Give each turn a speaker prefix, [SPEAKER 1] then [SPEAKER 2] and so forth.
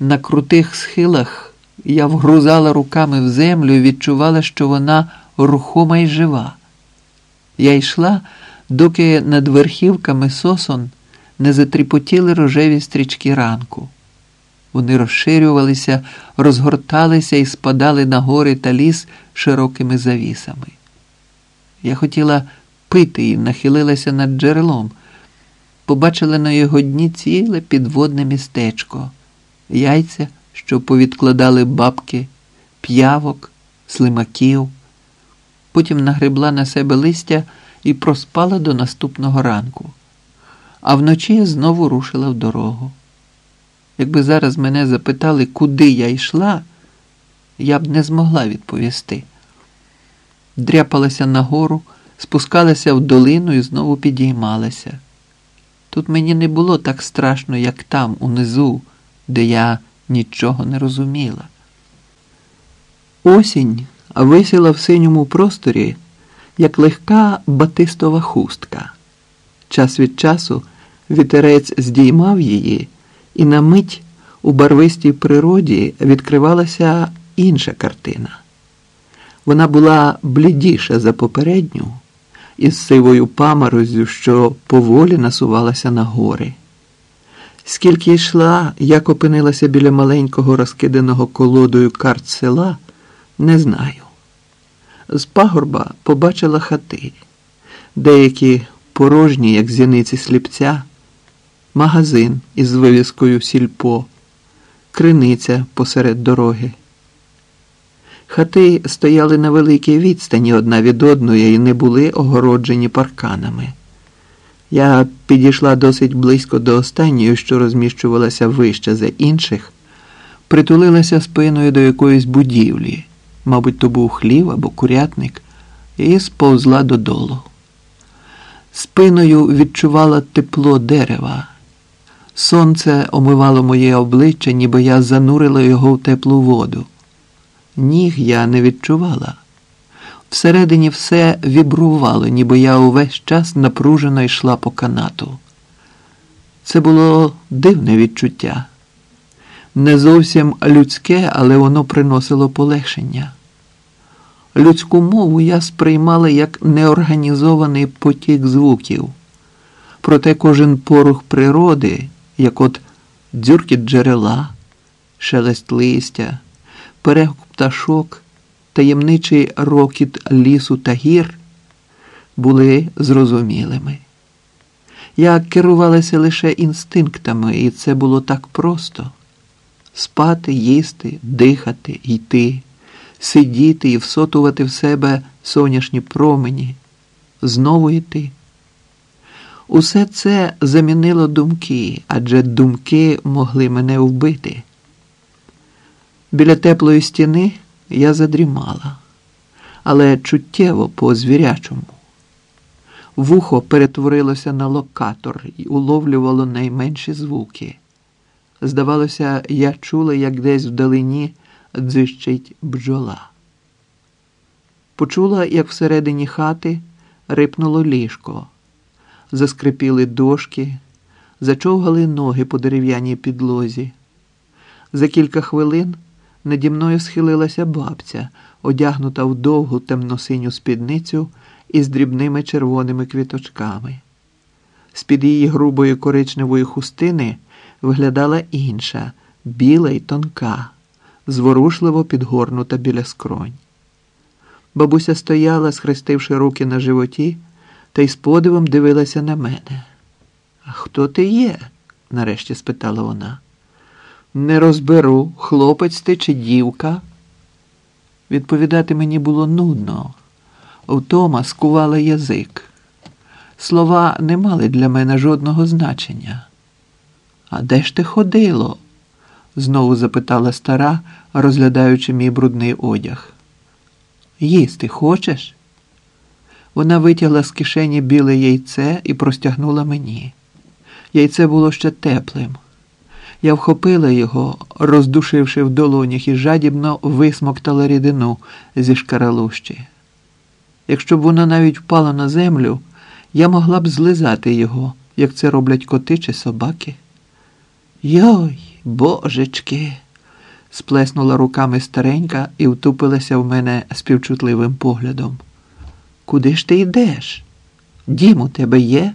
[SPEAKER 1] На крутих схилах я вгрузала руками в землю і відчувала, що вона рухома і жива. Я йшла, доки над верхівками сосон не затріпотіли рожеві стрічки ранку. Вони розширювалися, розгорталися і спадали на гори та ліс широкими завісами. Я хотіла пити і нахилилася над джерелом. Побачила на його дні ціле підводне містечко, яйця, що повідкладали бабки, п'явок, слимаків. Потім нагребла на себе листя і проспала до наступного ранку. А вночі знову рушила в дорогу. Якби зараз мене запитали, куди я йшла, я б не змогла відповісти. Дряпалася нагору, спускалася в долину і знову підіймалася. Тут мені не було так страшно, як там, унизу, де я нічого не розуміла. Осінь висіла в синьому просторі, як легка батистова хустка. Час від часу вітерець здіймав її, і на мить у барвистій природі відкривалася інша картина. Вона була блідіша за попередню, із сивою паморозю, що поволі насувалася на гори. Скільки йшла, як опинилася біля маленького розкиданого колодою карт села, не знаю. З пагорба побачила хати, деякі порожні, як зіниці сліпця, магазин із вивіскою сільпо, криниця посеред дороги. Хати стояли на великій відстані одна від одної і не були огороджені парканами. Я підійшла досить близько до останньої, що розміщувалася вище за інших, притулилася спиною до якоїсь будівлі, мабуть, то був хлів або курятник, і сповзла додолу. Спиною відчувала тепло дерева. Сонце омивало моє обличчя, ніби я занурила його в теплу воду. Ніг я не відчувала. Всередині все вібрувало, ніби я увесь час напружено йшла по канату. Це було дивне відчуття. Не зовсім людське, але воно приносило полегшення. Людську мову я сприймала як неорганізований потік звуків, проте кожен порух природи, як от дзюркіт джерела, шелест листя, перегук пташок, таємничий рокіт лісу та гір, були зрозумілими. Я керувалася лише інстинктами, і це було так просто спати, їсти, дихати, йти сидіти і всотувати в себе соняшні промені, знову йти. Усе це замінило думки, адже думки могли мене вбити. Біля теплої стіни я задрімала, але чуттєво по звірячому. Вухо перетворилося на локатор і уловлювало найменші звуки. Здавалося, я чула, як десь вдалині дзищить бджола. Почула, як всередині хати рипнуло ліжко, заскрипіли дошки, зачовгали ноги по дерев'яній підлозі. За кілька хвилин наді мною схилилася бабця, одягнута в довгу темно-синю спідницю із дрібними червоними квіточками. З-під її грубої коричневої хустини виглядала інша, біла й тонка зворушливо підгорнута біля скронь. Бабуся стояла, схрестивши руки на животі, та й з подивом дивилася на мене. А хто ти є? нарешті спитала вона. Не розберу, хлопець ти чи дівка. Відповідати мені було нудно. Втома скувала язик. Слова не мали для мене жодного значення. А де ж ти ходило? знову запитала стара, розглядаючи мій брудний одяг. Їсти хочеш? Вона витягла з кишені біле яйце і простягнула мені. Яйце було ще теплим. Я вхопила його, роздушивши в долонях і жадібно висмоктала рідину зі шкаралущі. Якщо б воно навіть впало на землю, я могла б злизати його, як це роблять коти чи собаки. Йой! божечки, сплеснула руками старенька і втупилася в мене співчутливим поглядом. Куди ж ти йдеш? Дім у тебе є?